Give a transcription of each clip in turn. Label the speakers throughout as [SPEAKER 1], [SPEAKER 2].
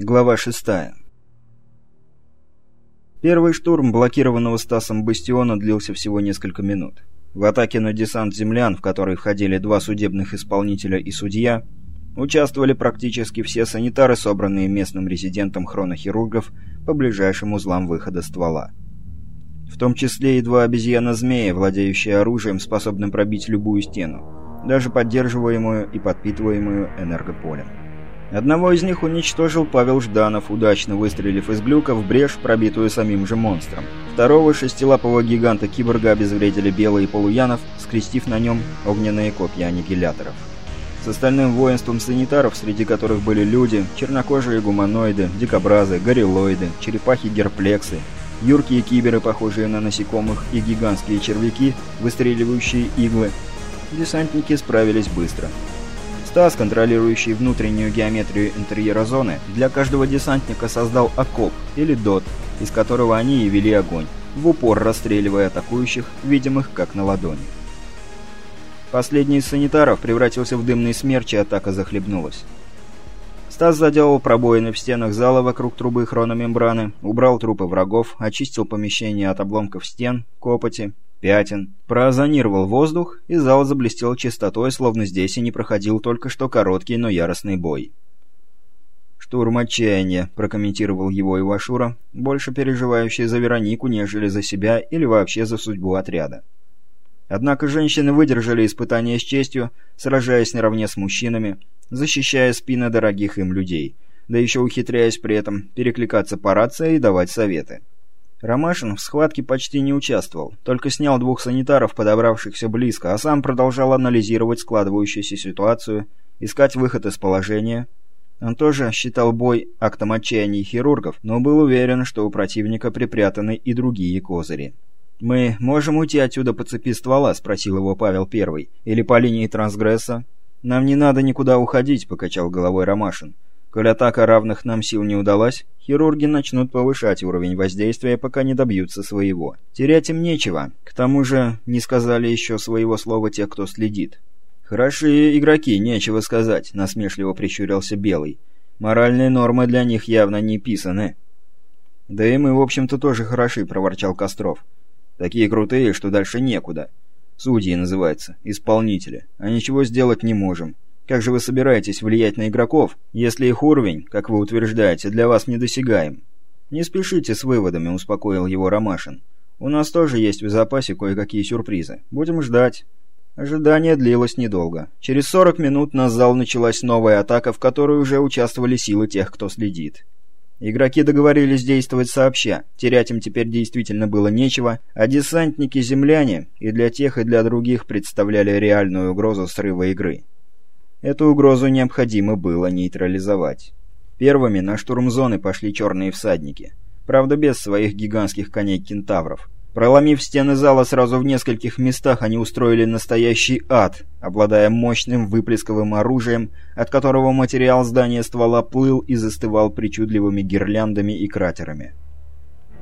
[SPEAKER 1] Глава 6. Первый штурм блокированного Стасом бастиона длился всего несколько минут. В атаке на десант землян, в который входили два судебных исполнителя и судья, участвовали практически все санитары, собранные местным резидентом хронохирургов по ближайшим узлам выхода ствола. В том числе и два обезьяна-змея, владеющие оружием, способным пробить любую стену, даже поддерживаемую и подпитываемую энергополем. Одного из них уничтожил Павел Жданов, удачно выстрелив из глюка в брешь, пробитую самим же монстром. Второго шестилапого гиганта-киборга обезвредили Белый и Полуянов, скрестив на нем огненные копья аннигиляторов. С остальным воинством санитаров, среди которых были люди, чернокожие гуманоиды, дикобразы, гориллоиды, черепахи-герплексы, юркие киберы, похожие на насекомых, и гигантские червяки, выстреливающие иглы, десантники справились быстро. Стас, контролирующий внутреннюю геометрию интерьера зоны, для каждого десантника создал окоп или дот, из которого они и вели огонь, в упор расстреливая атакующих, видимых как на ладони. Последний из санитаров превратился в дымный смерч, и атака захлебнулась. Стас заделал пробоины в стенах зала вокруг трубы хрономембраны, убрал трупы врагов, очистил помещение от обломков стен, копоти, пятен, проозонировал воздух, и зал заблестел чистотой, словно здесь и не проходил только что короткий, но яростный бой. «Штурм отчаяния», — прокомментировал его Ивашура, больше переживающий за Веронику, нежели за себя или вообще за судьбу отряда. Однако женщины выдержали испытание с честью, сражаясь наравне с мужчинами, защищая спины дорогих им людей, да еще ухитряясь при этом перекликаться по рации и давать советы. Ромашин в схватке почти не участвовал, только снял двух санитаров, подобравшихся близко, а сам продолжал анализировать складывающуюся ситуацию, искать выход из положения. Он тоже считал бой актом отчаяния хирургов, но был уверен, что у противника припрятаны и другие козыри. «Мы можем уйти отсюда по цепи ствола?» — спросил его Павел Первый. «Или по линии трансгресса?» «Нам не надо никуда уходить», — покачал головой Ромашин. Коль атака равных нам сил не удалась, хирурги начнут повышать уровень воздействия, пока не добьются своего. Терять им нечего. К тому же не сказали еще своего слова те, кто следит. «Хорошие игроки, нечего сказать», — насмешливо прищурился Белый. «Моральные нормы для них явно не писаны». «Да и мы, в общем-то, тоже хороши», — проворчал Костров. «Такие крутые, что дальше некуда. Судьи называется, исполнители. А ничего сделать не можем. Как же вы собираетесь влиять на игроков, если их уровень, как вы утверждаете, для вас недосягаем? Не спешите с выводами, успокоил его Ромашин. У нас тоже есть в запасе кое-какие сюрпризы. Будем ждать. Ожидание длилось недолго. Через 40 минут на зал началась новая атака, в которой уже участвовали силы тех, кто следит. Игроки договорились действовать сообща, терять им теперь действительно было нечего, а десантники-земляне и для тех, и для других представляли реальную угрозу срыва игры. Эту угрозу необходимо было нейтрализовать. Первыми на штурм зоны пошли черные всадники. Правда, без своих гигантских коней-кентавров. Проломив стены зала сразу в нескольких местах, они устроили настоящий ад, обладая мощным выплесковым оружием, от которого материал здания ствола плыл и застывал причудливыми гирляндами и кратерами.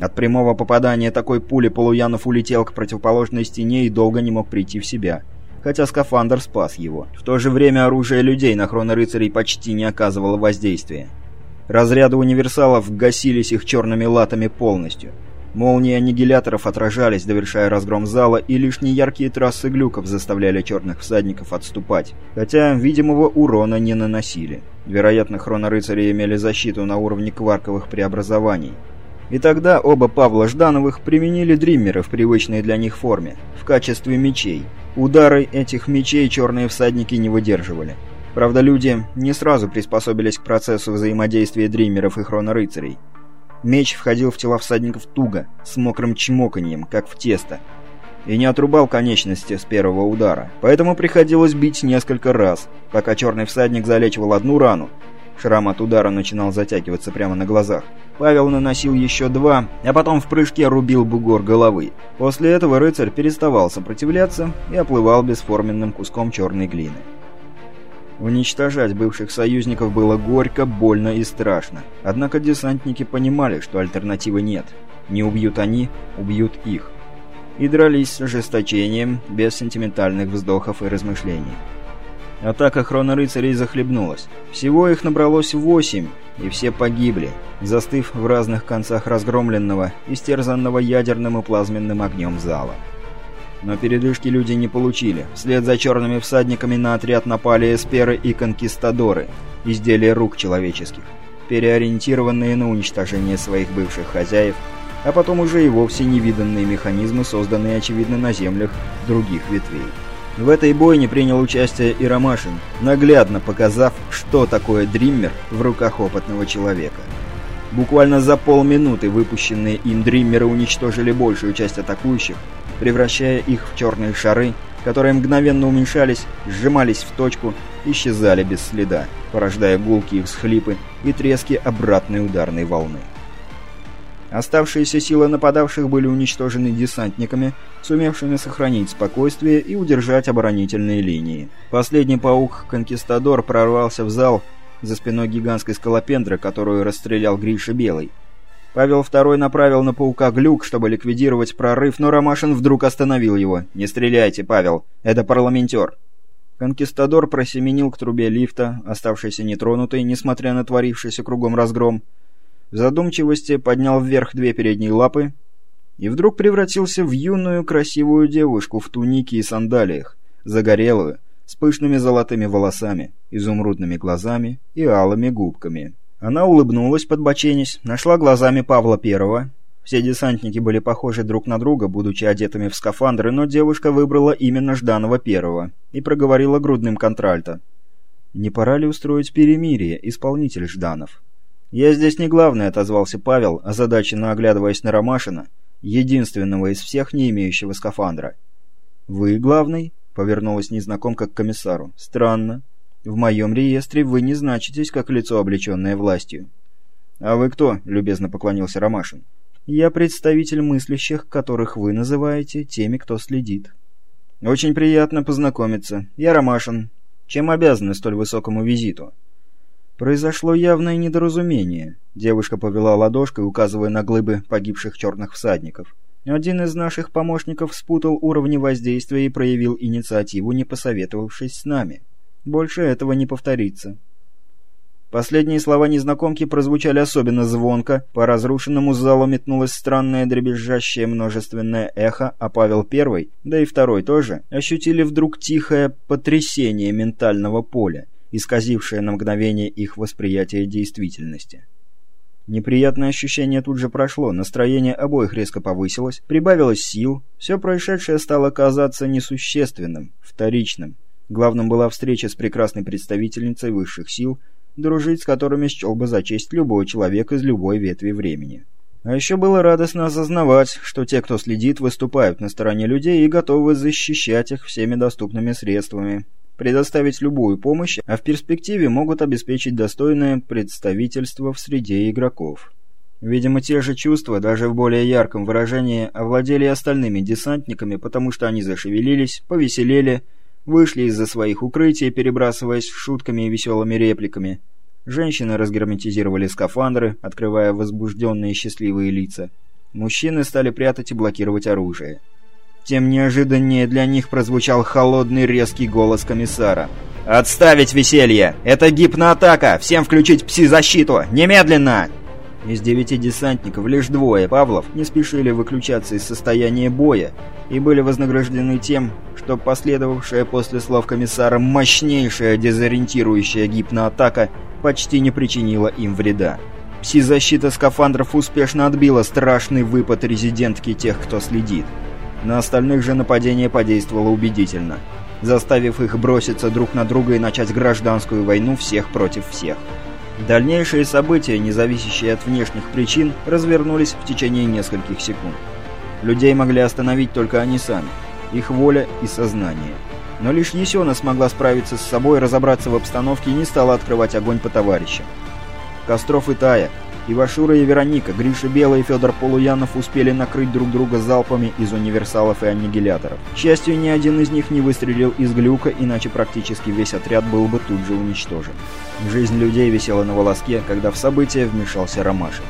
[SPEAKER 1] От прямого попадания такой пули Полуянов улетел к противоположной стене и долго не мог прийти в себя – хотя скафандр спас его. В то же время оружие людей на хронорыцарей почти не оказывало воздействия. Разряды универсалов гасились их черными латами полностью. Молнии аннигиляторов отражались, довершая разгром зала, и лишь неяркие трассы глюков заставляли черных всадников отступать, хотя видимого урона не наносили. Вероятно, хронорыцари имели защиту на уровне кварковых преобразований. И тогда оба Павла Ждановых применили дриммеры в привычной для них форме, в качестве мечей. Удары этих мечей черные всадники не выдерживали. Правда, люди не сразу приспособились к процессу взаимодействия дриммеров и хронорыцарей. Меч входил в тела всадников туго, с мокрым чмоканьем, как в тесто, и не отрубал конечности с первого удара. Поэтому приходилось бить несколько раз, пока черный всадник залечивал одну рану, Шрам от удара начинал затягиваться прямо на глазах. Павел наносил еще два, а потом в прыжке рубил бугор головы. После этого рыцарь переставал сопротивляться и оплывал бесформенным куском черной глины. Уничтожать бывших союзников было горько, больно и страшно. Однако десантники понимали, что альтернативы нет. Не убьют они, убьют их. И дрались с ожесточением, без сентиментальных вздохов и размышлений. Атака хронорыцарей захлебнулась. Всего их набралось восемь, и все погибли, застыв в разных концах разгромленного, истерзанного ядерным и плазменным огнем зала. Но передышки люди не получили. Вслед за черными всадниками на отряд напали эсперы и конкистадоры, изделия рук человеческих, переориентированные на уничтожение своих бывших хозяев, а потом уже и вовсе невиданные механизмы, созданные, очевидно, на землях других ветвей. В этой бойне принял участие и Ромашин, наглядно показав, что такое дриммер в руках опытного человека. Буквально за полминуты выпущенные им дриммеры уничтожили большую часть атакующих, превращая их в черные шары, которые мгновенно уменьшались, сжимались в точку, исчезали без следа, порождая гулкие всхлипы и трески обратной ударной волны. Оставшиеся силы нападавших были уничтожены десантниками, сумевшими сохранить спокойствие и удержать оборонительные линии. Последний паук-конкистадор прорвался в зал за спиной гигантской скалопендры, которую расстрелял Гриша Белый. Павел II направил на паука глюк, чтобы ликвидировать прорыв, но Ромашин вдруг остановил его. «Не стреляйте, Павел, это парламентер». Конкистадор просеменил к трубе лифта, оставшейся нетронутой, несмотря на творившийся кругом разгром, в задумчивости поднял вверх две передние лапы и вдруг превратился в юную красивую девушку в тунике и сандалиях, загорелую, с пышными золотыми волосами, изумрудными глазами и алыми губками. Она улыбнулась, подбоченясь, нашла глазами Павла Первого. Все десантники были похожи друг на друга, будучи одетыми в скафандры, но девушка выбрала именно Жданова Первого и проговорила грудным контральто. «Не пора ли устроить перемирие, исполнитель Жданов?» «Я здесь не главный», — отозвался Павел, озадаченно оглядываясь на Ромашина, единственного из всех не имеющего скафандра. «Вы главный?» — повернулась незнакомка к комиссару. «Странно. В моем реестре вы не значитесь как лицо, облеченное властью». «А вы кто?» — любезно поклонился Ромашин. «Я представитель мыслящих, которых вы называете теми, кто следит». «Очень приятно познакомиться. Я Ромашин. Чем обязаны столь высокому визиту?» Произошло явное недоразумение. Девушка повела ладошкой, указывая на глыбы погибших черных всадников. Один из наших помощников спутал уровни воздействия и проявил инициативу, не посоветовавшись с нами. Больше этого не повторится. Последние слова незнакомки прозвучали особенно звонко, по разрушенному залу метнулось странное дребезжащее множественное эхо, а Павел Первый, да и Второй тоже, ощутили вдруг тихое потрясение ментального поля, исказившее на мгновение их восприятие действительности. Неприятное ощущение тут же прошло, настроение обоих резко повысилось, прибавилось сил, все происшедшее стало казаться несущественным, вторичным. Главным была встреча с прекрасной представительницей высших сил, дружить с которыми счел бы за честь любой человек из любой ветви времени. А еще было радостно осознавать, что те, кто следит, выступают на стороне людей и готовы защищать их всеми доступными средствами, предоставить любую помощь, а в перспективе могут обеспечить достойное представительство в среде игроков. Видимо, те же чувства, даже в более ярком выражении, овладели остальными десантниками, потому что они зашевелились, повеселели, вышли из-за своих укрытий, перебрасываясь шутками и веселыми репликами. Женщины разгерметизировали скафандры, открывая возбужденные счастливые лица. Мужчины стали прятать и блокировать оружие тем неожиданнее для них прозвучал холодный резкий голос комиссара. «Отставить веселье! Это гипноатака! Всем включить пси-защиту! Немедленно!» Из девяти десантников лишь двое, Павлов, не спешили выключаться из состояния боя и были вознаграждены тем, что последовавшая после слов комиссара мощнейшая дезориентирующая гипноатака почти не причинила им вреда. Пси-защита скафандров успешно отбила страшный выпад резидентки тех, кто следит. На остальных же нападение подействовало убедительно, заставив их броситься друг на друга и начать гражданскую войну всех против всех. Дальнейшие события, не зависящие от внешних причин, развернулись в течение нескольких секунд. Людей могли остановить только они сами, их воля и сознание. Но лишь Есена смогла справиться с собой, разобраться в обстановке и не стала открывать огонь по товарищам. Костров и Тая, Ивашура и Вероника, Гриша Белый и Федор Полуянов успели накрыть друг друга залпами из универсалов и аннигиляторов. К счастью, ни один из них не выстрелил из глюка, иначе практически весь отряд был бы тут же уничтожен. Жизнь людей висела на волоске, когда в события вмешался Ромашин.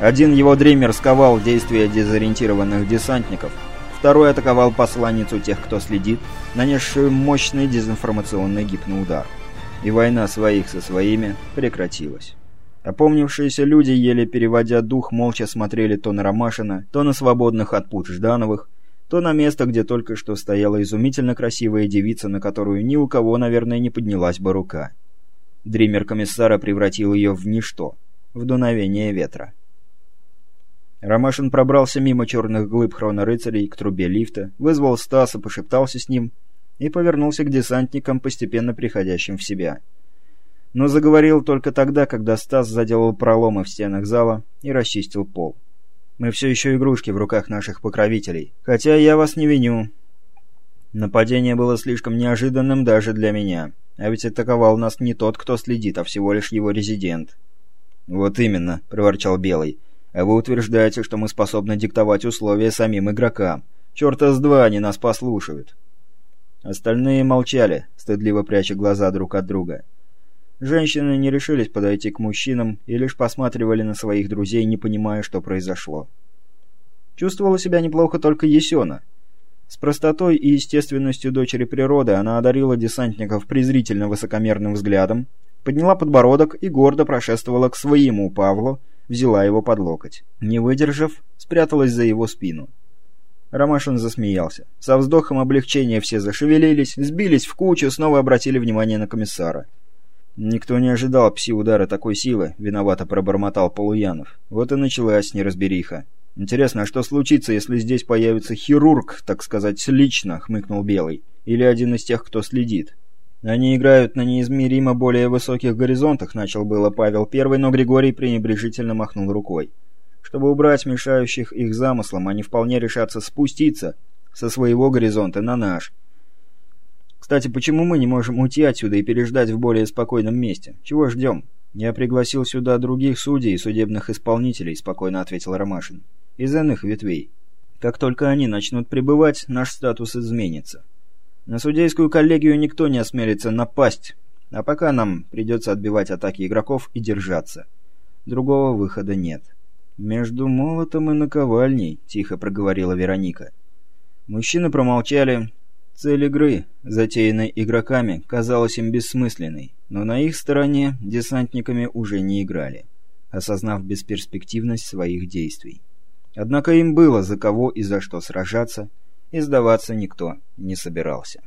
[SPEAKER 1] Один его дример сковал действия дезориентированных десантников, второй атаковал посланницу тех, кто следит, нанесшую мощный дезинформационный гипноудар. И война своих со своими прекратилась. Опомнившиеся люди, еле переводя дух, молча смотрели то на Ромашина, то на свободных от пут Ждановых, то на место, где только что стояла изумительно красивая девица, на которую ни у кого, наверное, не поднялась бы рука. Дример комиссара превратил ее в ничто, в дуновение ветра. Ромашин пробрался мимо черных глыб хронорыцарей к трубе лифта, вызвал Стаса, пошептался с ним и повернулся к десантникам, постепенно приходящим в себя но заговорил только тогда, когда Стас заделал проломы в стенах зала и расчистил пол. «Мы все еще игрушки в руках наших покровителей, хотя я вас не виню. Нападение было слишком неожиданным даже для меня, а ведь атаковал нас не тот, кто следит, а всего лишь его резидент». «Вот именно», — проворчал Белый. «А вы утверждаете, что мы способны диктовать условия самим игрокам. Чёрта с два они нас послушают». Остальные молчали, стыдливо пряча глаза друг от друга. Женщины не решились подойти к мужчинам и лишь посматривали на своих друзей, не понимая, что произошло. Чувствовала себя неплохо только Есена. С простотой и естественностью дочери природы она одарила десантников презрительно высокомерным взглядом, подняла подбородок и гордо прошествовала к своему Павлу, взяла его под локоть. Не выдержав, спряталась за его спину. Ромашин засмеялся. Со вздохом облегчения все зашевелились, сбились в кучу, снова обратили внимание на комиссара. «Никто не ожидал пси-удара такой силы», — виновато пробормотал Полуянов. «Вот и началась неразбериха». «Интересно, а что случится, если здесь появится хирург, так сказать, лично?» — хмыкнул Белый. «Или один из тех, кто следит?» «Они играют на неизмеримо более высоких горизонтах», — начал было Павел Первый, но Григорий пренебрежительно махнул рукой. «Чтобы убрать мешающих их замыслам, они вполне решатся спуститься со своего горизонта на наш, кстати, почему мы не можем уйти отсюда и переждать в более спокойном месте? Чего ждем? Я пригласил сюда других судей и судебных исполнителей, спокойно ответил Ромашин. Из иных ветвей. Как только они начнут пребывать, наш статус изменится. На судейскую коллегию никто не осмелится напасть, а пока нам придется отбивать атаки игроков и держаться. Другого выхода нет. «Между молотом и наковальней», — тихо проговорила Вероника. Мужчины промолчали, Цель игры, затеянной игроками, казалась им бессмысленной, но на их стороне десантниками уже не играли, осознав бесперспективность своих действий. Однако им было за кого и за что сражаться, и сдаваться никто не собирался.